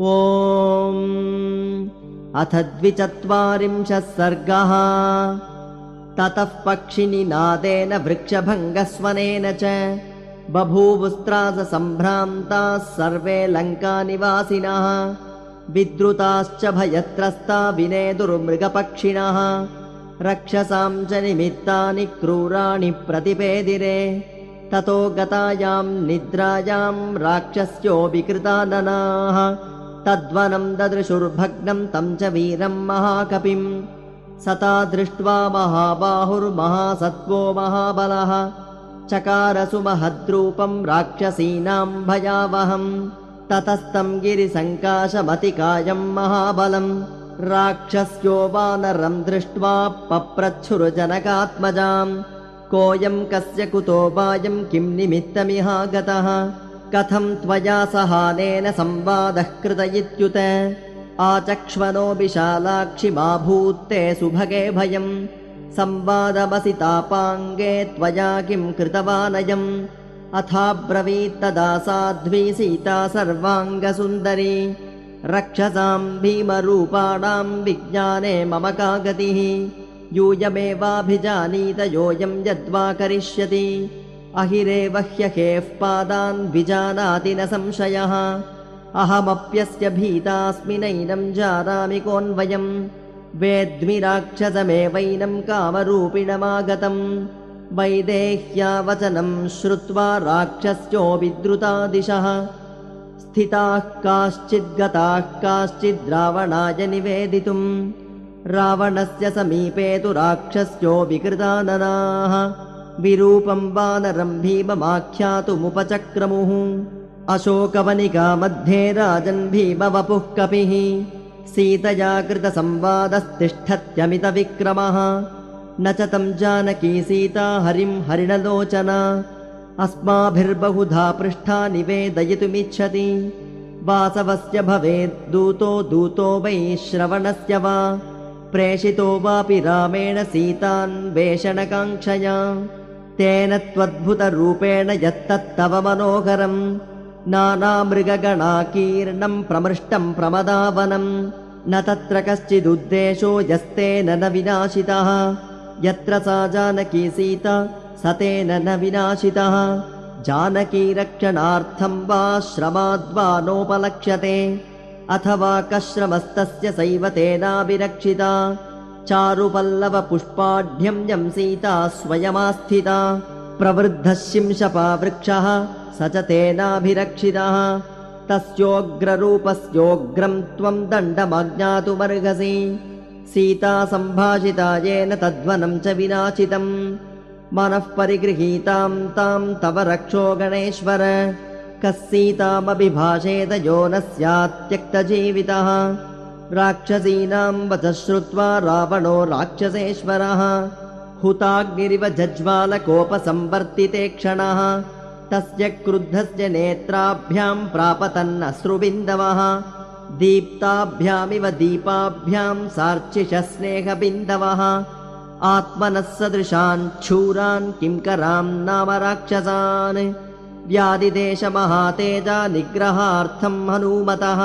ॐ अथ द्विचत्वारिंशः सर्गः। ततः पक्षिनिनादेन वृक्षभङ्गस्वनेन च बभूवुस्त्रासम्भ्रान्ताः सर्वे लङ्कानिवासिनः। विद्रुताश्च भयत्रस्ता विनेदुर्मृगपक्षिणः। रक्षसां च निमित्तानि क्रूराणि प्रतिपेदिरे। ततो गतायां निद्रायां राक्षस्यो विकृताननाः तद्वनं ददृशुर्भग्नं तं च वीरं महाकपिम्। सता दृष्ट्वा महाबाहुर्महासत्त्वो महाबलः। चकारसुमहद्रूपं राक्षसीनां भयावहम्। ततस्तं गिरिसङ्काशमतिकायं महाबलम्। राक्षस्यो वानरं दृष्ट्वा पप्रच्छुर्जनकात्मजाम्। कोऽयं कस्य कुतो वायं किं निमित्तमिहागतः कथं त्वया सहानेन संवादः कृत इत्युत। आचक्ष्मनो विशालाक्षि मा भूत्ते सुभगे भयम्। संवादमसि तापाङ्गे त्वया किं कृतवानयम्। अथाब्रवीत्तदा साध्वी सीता सर्वाङ्गसुन्दरी। रक्षसां भीमरूपाणां विज्ञाने मम का गतिः। यूयमेवाभिजानीत योऽयं यद्वा करिष्यति अहिरेव ह्यहेः पादान् विजानाति न संशयः। अहमप्यस्य भीतास्मि नैनं जानामि कोऽन्वयम्। वेद्मि राक्षसमेवैनं कामरूपिणमागतम् वैदेह्यावचनं श्रुत्वा राक्षस्यो विद्रुता दिशः स्थिताः काश्चिद्गताः काश्चिद्रावणाय निवेदितुम्। रावणस्य समीपे तु राक्षस्यो विकृताननाः विरूपं वानरं भीममाख्यातुमुपचक्रमुः। अशोकवनिका मध्ये राजन् भीमवपुः कपिः। सीतया कृतसंवादस्तिष्ठत्यमितविक्रमः न च तं जानकी सीता हरिं हरिणलोचना। अस्माभिर्बहुधा पृष्ठा निवेदयितुमिच्छति। वासवस्य भवेद्दूतो दूतो वै श्रवणस्य वा। प्रेषितो वापि रामेण सीतान्वेषणकाङ्क्षया तेन त्वद्भुतरूपेण यत्तत्तव मनोहरम् नानामृगगणाकीर्णम् प्रमृष्टम् प्रमदावनम् न तत्र कश्चिदुद्देशो यस्तेन न विनाशितः। यत्र सा जानकी सीता स तेन न विनाशितः। जानकीरक्षणार्थम् वा श्रमाद्वा नोपलक्ष्यते। अथवा कश्रमस्तस्य सैव तेनाभिरक्षिता चारुपल्लवपुष्पाढ्यं यं सीता स्वयमास्थिता प्रवृद्धः शिंशपा वृक्षः स च तेनाभिरक्षितः। तस्योग्ररूपस्योग्रं त्वं दण्डमज्ञातुमर्हसि सीता सम्भाषिता येन तद्वनं च विनाशितम्। मनः परिगृहीतां तां तव रक्षो गणेश्वर। कस्सीतामभिभाषेत यो न स्यात्यक्तजीवितः राक्षसीनां वचः श्रुत्वा रावणो राक्षसेश्वरः। हुताग्निरिव जज्वालकोपसंवर्तिते क्षणः। तस्य क्रुद्धस्य नेत्राभ्यां प्रापतन्नश्रुबिन्दवः दीप्ताभ्यामिव दीपाभ्यां सार्चिषः स्नेहबिन्दवः आत्मनः सदृशान् शूरान् किङ्करां नाम राक्षसान्। व्याधिदेशमहातेजा निग्रहार्थं हनूमतः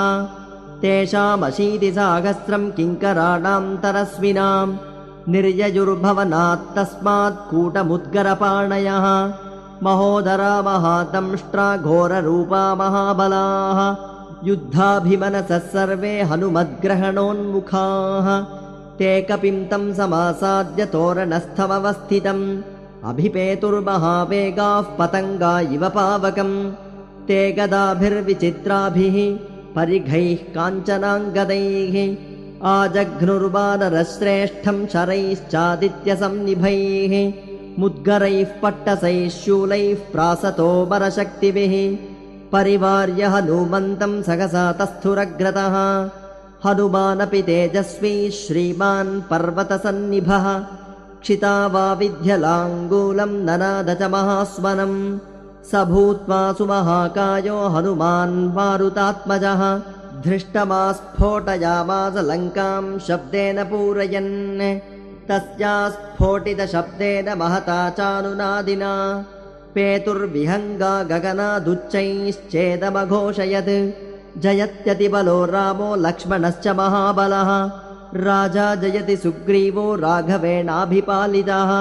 तेषामशीतिसाहस्रं किङ्कराणां तरस्विनां निर्ययुर्भवनात्तस्मात् कूटमुद्गरपाणयः। महोदरा महादंष्ट्रा घोररूपा महाबलाः। युद्धाभिमनसः सर्वे हनुमद्ग्रहणोन्मुखाः। ते कपिं तं समासाद्य तोरणस्थमवस्थितम्। अभिपेतुर्महावेगाः पतङ्गा इव पावकम्। ते गदाभिर्विचित्राभिः परिघैः काञ्चनाङ्गदैः आजघ्नुर्वानरश्रेष्ठं शरैश्चादित्यसन्निभैः मुद्गरैः पट्टसैः शूलैः प्रासतो वरशक्तिभिः परिवार्य हनूमन्तं सहसा तस्थुरग्रतः हनुमानपि तेजस्वी श्रीमान् पर्वतसन्निभः क्षिता वा विध्यलाङ्गूलं ननाद च महास्वनम् स भूत्वा सुमहाकायो हनुमान् मारुतात्मजः धृष्टमास्फोटयामास लङ्कां शब्देन पूरयन् तस्या स्फोटितशब्देन महता चानुनादिना पेतुर्विहङ्गा गगनादुच्चैश्चेदमघोषयत् जयत्यतिबलो रामो लक्ष्मणश्च महाबलः राजा जयति सुग्रीवो राघवेणाभिपालितः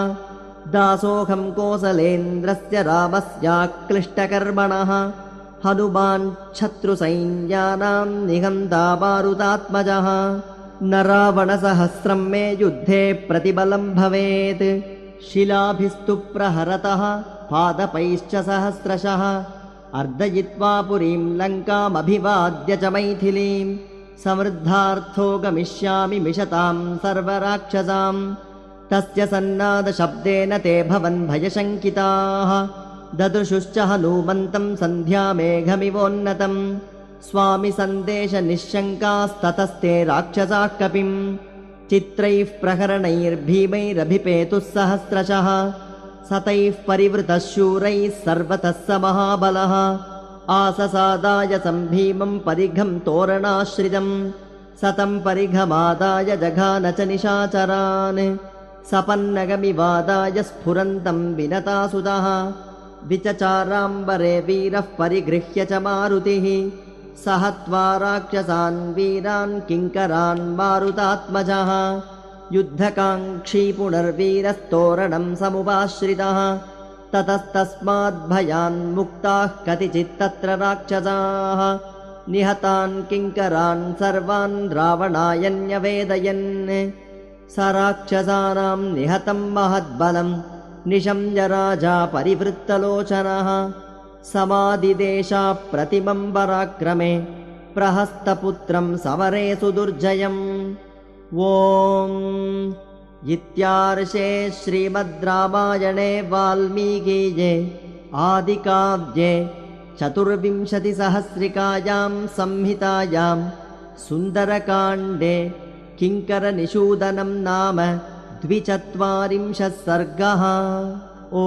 दासोऽहं कोसलेन्द्रस्य रामस्याक्लिष्टकर्मणः। हनुमान् शत्रुसैन्यानां निहन्ता मारुतात्मजः न रावणसहस्रं मे युद्धे प्रतिबलं भवेत्। शिलाभिस्तु प्रहरतः पादपैश्च सहस्रशः। अर्दयित्वा पुरीं लङ्कामभिवाद्य च मैथिलीं। समृद्धार्थो गमिष्यामि मिषतां सर्वराक्षसाम् तस्य सन्नादशब्देन ते भवन् भयशङ्किताः। ददृशुश्च हनूमन्तं सन्ध्यामेघमिवोन्नतम् स्वामि सन्देशनिःशङ्कास्ततस्ते राक्षसाः कपिम् चित्रैः प्रहरणैर्भीमैरभिपेतुः सहस्रशः। सतैः परिवृतः शूरैः सर्वतः स महाबलः। आससादाय सम्भीमम् परिघम् तोरणाश्रितम्। सतं परिघमादाय जघान च निशाचरान् सपन्नगमिवादाय स्फुरन्तम् विनतासुतः विचचाराम्बरे वीरः परिगृह्य च मारुतिः। सहत्वा राक्षसान् वीरान् किङ्करान् मारुतात्मजः। युद्धकाङ्क्षी पुनर्वीरस्तोरणम् समुपाश्रितः। ततस्तस्माद्भयान्मुक्ताः कतिचित्तत्र राक्षसाः। निहतान् किङ्करान् सर्वान् रावणाय स राक्षसानाम् निहतम् महद्बलम्। निशम्य राजा परिवृत्तलोचनः। समादिदेशाप्रतिमम् पराक्रमे प्रहस्तपुत्रम् समरे सुदुर्जयम् ॐ इत्यार्षे श्रीमद् रामायणे वाल्मीकीये आदिकाव्ये चतुर्विंशतिसहस्रिकायाम् संहितायाम् सुन्दरकाण्डे किङ्करनिषूदनम् नाम द्विचत्वारिंशः सर्गः ओ